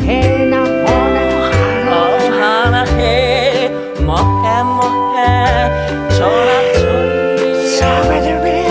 해나 허나 어, 하나. 해 뭐해 뭐해. 전화 전화.